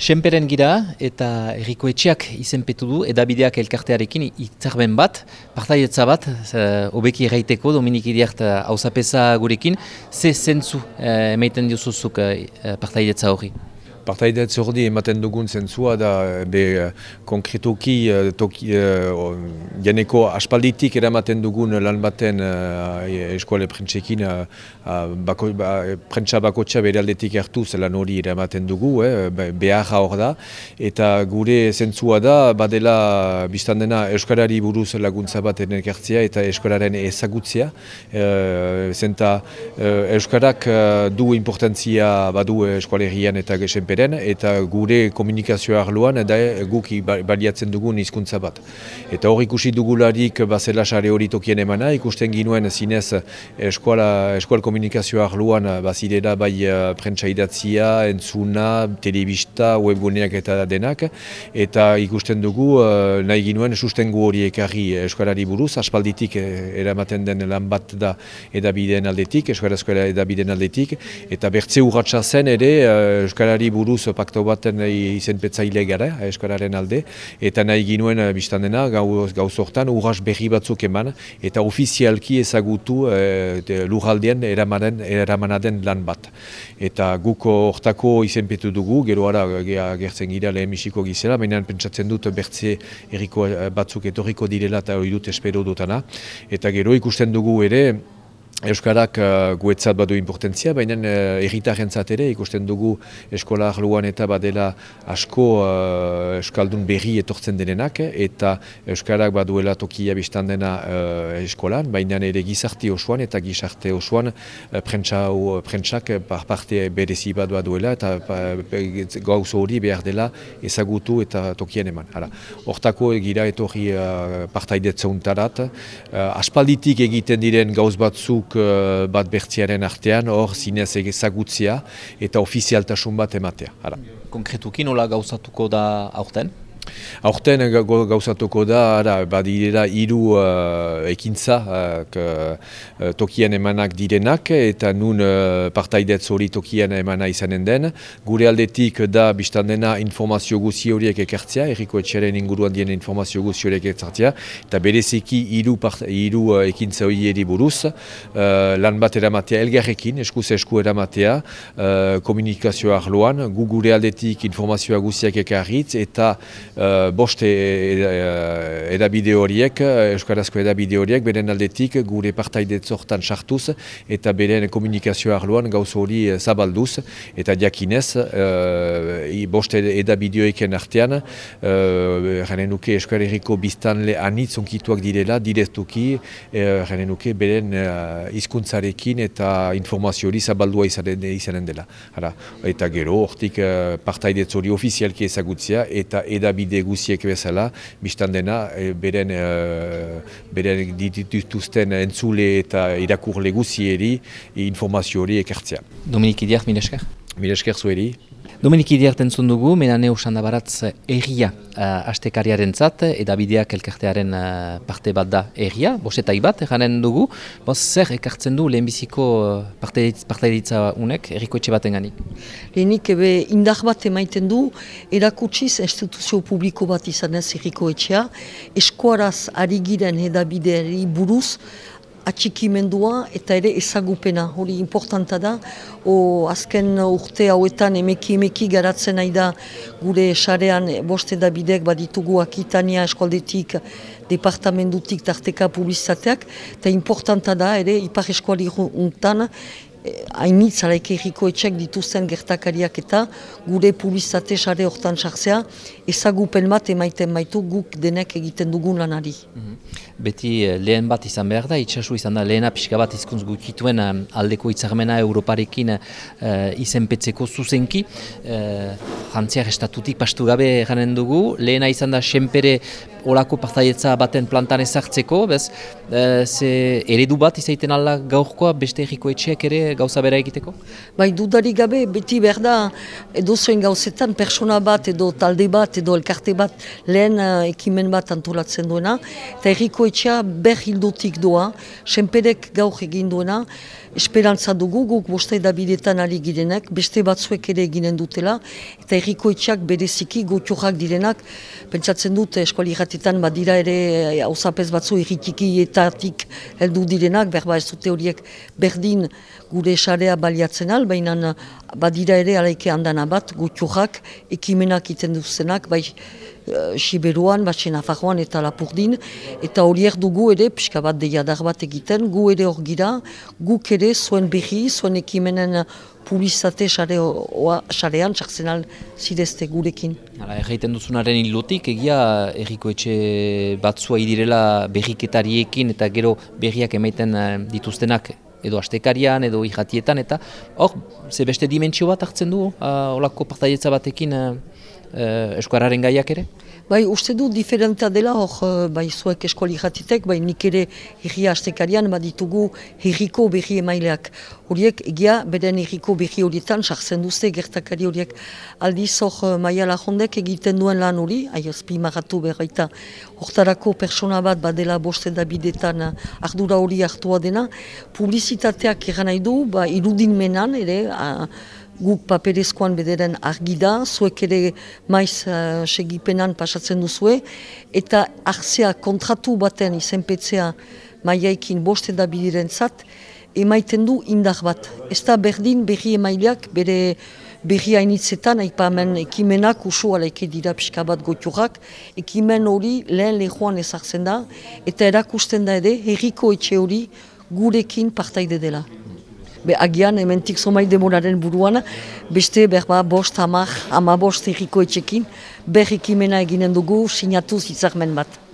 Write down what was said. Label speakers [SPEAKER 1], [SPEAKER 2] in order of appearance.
[SPEAKER 1] Senperen gira eta erriko etxeak izenpetu du edabideak elkartearekin itzarben bat, partaietza bat, hobeki erraiteko Dominik Iriart hausapesa gurekin, ze zentzu eh, emaiten diozuzuk eh, partaietza hori?
[SPEAKER 2] Partaidet zordi ematen dugun zentzua da be konkretuki eh, toki, uh, janeko aspalditik eramaten dugun lan baten uh, eskuale prentsekin bako, ba, prentsa bakotxa bere aldetik hartu zelan hori eramaten dugu, eh, beharra hor da. Eta gure zentzua da badela biztan dena Euskarari buruz laguntza bat enerkertzia eta Euskararen ezagutzia uh, zenta Euskarak du importantzia badu eskualerian eta gesenpere eta gure komunikazio arloan da guk baliatzen dugun hizkuntza bat. Eta hor ikusi dugularik bazela sare hori tokien emana, ikusten ginuen zinez eskuala, eskual komunikazio arloan bazidera bai uh, prentsa idatzia, entzuna, telebista, webguneak eta denak, eta ikusten dugu uh, nahi ginuen sustengu hori ekarri eskualari buruz, aspalditik eh, eramaten den lan bat da edabideen aldetik, eskualazko edabideen aldetik, eta bertze urratxa zen ere eskualari buruz buruz pakto baten izen petzaile gara, eskararen alde, eta nahi ginuen eh, biztan dena, gauz hortan, urras berri batzuk eman, eta ofizialki ezagutu e, lurraldean eramanen, eramanaden lan bat. Eta guko hortako izenpetu dugu, gero ara gertzen gira lehen misiko gizela, baina pentsatzen dut bertze eriko eh, batzuk etorriko direla eta hori dut espero dutana. Eta gero ikusten dugu ere, Euskarak uh, guetzat badu importantzia, baina uh, erritarentzat ere ikusten dugu eskola arloan eta badela asko uh, Euskaldun berri etortzen denenak, eta Euskarak baduela tokia biztan dena uh, eskolan, baina ere gizarti osoan eta gizarte osoan uh, prentsak par parte berezi bat baduela eta uh, gauz hori behar dela ezagutu eta tokien eman. Hortako egira etorri uh, partaidetza untarat, uh, aspalditik egiten diren gauz batzuk uh, bat bertziaren artean, hor zinez ezagutzia eta ofizialtasun bat ematea.
[SPEAKER 1] Konkretuki nola gauzatuko da aurten?
[SPEAKER 2] Aurten gauzatuko da, ara, badirera hiru uh, ekintza uh, tokian emanak direnak eta nun uh, partaidetz hori tokian emana izanen den. Gure aldetik da biztan dena informazio guzi horiek ekertzea, erriko etxaren inguruan dien informazio guzi horiek ekertzea, eta bereziki hiru, uh, ekintza hori buruz, uh, lan bat eramatea elgarrekin, eskuz esku eramatea, uh, komunikazio arloan, gu gure aldetik informazioa guziak ekarritz eta uh, boste eh, edabide horiek, eh, Euskarazko edabide horiek, beren aldetik gure partaidetzortan sartuz eta beren komunikazio arloan gauz hori zabalduz eta diakinez uh, boste edabideoeken artean uh, nuke Euskal Herriko biztanle anitz onkituak direla, direztuki uh, nuke beren hizkuntzarekin eta informazio hori zabaldua izanen dela. Hala, eta gero, hortik uh, partaidetz hori ofizialki ezagutzea eta edabide bide guziek bezala, biztan dena, e, beren, e, beren dituzten entzule eta irakurle guzieri informazio hori ekertzea.
[SPEAKER 1] Dominik Idiak, mire esker?
[SPEAKER 2] Mire esker zueri.
[SPEAKER 1] Dominik Idiarten zundugu, menane usan da baratz erria uh, astekariaren zat, edabideak elkartearen uh, parte bat da erria, bosetai bat, eranen dugu, boz zer ekartzen du lehenbiziko parte, parte ditza unek, erriko etxe baten ganik?
[SPEAKER 3] Lehenik ebe indar bat emaiten du, erakutsiz instituzio publiko bat izan ez erriko etxea, eskuaraz ari giren edabideari buruz, atxikimendua eta ere ezagupena, hori importanta da. O, azken urte hauetan emeki emeki garatzen nahi da gure sarean boste da bidek baditugu akitania eskualdetik departamentutik tarteka publizitateak, eta importanta da ere ipar eskuali untan hainitz alaik erriko etxek dituzten gertakariak eta gure publizate sare hortan sartzea ezagupen bat emaiten baitu guk denek egiten dugun lanari. Mhm.
[SPEAKER 1] Beti eh, lehen bat izan behar da, itxasu izan da lehena pixka bat izkuntz gukituen eh, aldeko itzarmena Europarekin uh, izenpetzeko zuzenki. Uh, Frantziak estatutik pastu gabe eranen dugu, lehena izan da senpere olako partaietza baten plantan ezartzeko, bez, ze eredu bat izaiten ala gaurkoa beste erriko etxeak ere gauza bera egiteko?
[SPEAKER 3] Bai, dudarik gabe, beti behar da, edo zoen gauzetan, persona bat, edo talde bat, edo elkarte bat, lehen uh, ekimen bat antolatzen duena, eta erriko etxea ber hildotik doa, senpedek gaur egin duena, esperantza dugu, guk boste edabidetan ari girenak, beste batzuek ere eginen dutela, eta erriko etxak bereziki gotioak direnak, pentsatzen dut eskuali jatetan badira ere hausapez batzu erritiki etatik heldu direnak, berba ez dute horiek berdin gure esarea baliatzen al, baina badira ere alaike handana bat gotioak ekimenak iten duzenak, bai Siberuan, Batxe Nafarroan eta Lapurdin, eta horiek dugu ere, pixka bat deiadar bat egiten, gu ere hor gira, guk ere zuen berri, zuen ekimenen publizate xarean, txartzen zidezte gurekin.
[SPEAKER 1] Hala, erraiten duzunaren hilotik, egia erriko etxe batzua idirela berriketariekin eta gero berriak emaiten uh, dituztenak edo astekarian, edo ihratietan, eta hor, ze beste dimentsio bat hartzen du, uh, olako partaietza batekin uh, uh, eskuararen gaiak ere?
[SPEAKER 3] Bai, uste du diferentea dela, hor, eh, bai, zuek eskuali jatitek, bai, nik ere herria astekarian, baditugu herriko berri emaileak. Horiek, egia, beren herriko berri horietan, sartzen duzte, gertakari horiek aldiz, hor, eh, maia lahondek egiten duen lan hori, ahi, azpi maratu berraita, hortarako persona bat, badela boste da bidetan, ardura hori hartua dena, publizitateak eran nahi du, ba, irudin menan, ere, guk paperezkoan bederen argi da, zuek ere maiz uh, segipenan pasatzen duzue, eta arzea kontratu baten izenpetzea maiaikin boste da bidiren zat, emaiten du indar bat. Ez da berdin berri emaileak bere berri hainitzetan, aipamen ekimenak usu alaike dira pixka bat gotiorak, ekimen hori lehen lehuan ezartzen da, eta erakusten da ere herriko etxe hori gurekin partaide dela be agian hementik somai demoraren buruan, beste berba bost hamar, ama bost erriko etxekin, berrikimena eginen dugu sinatu zitzarmen bat.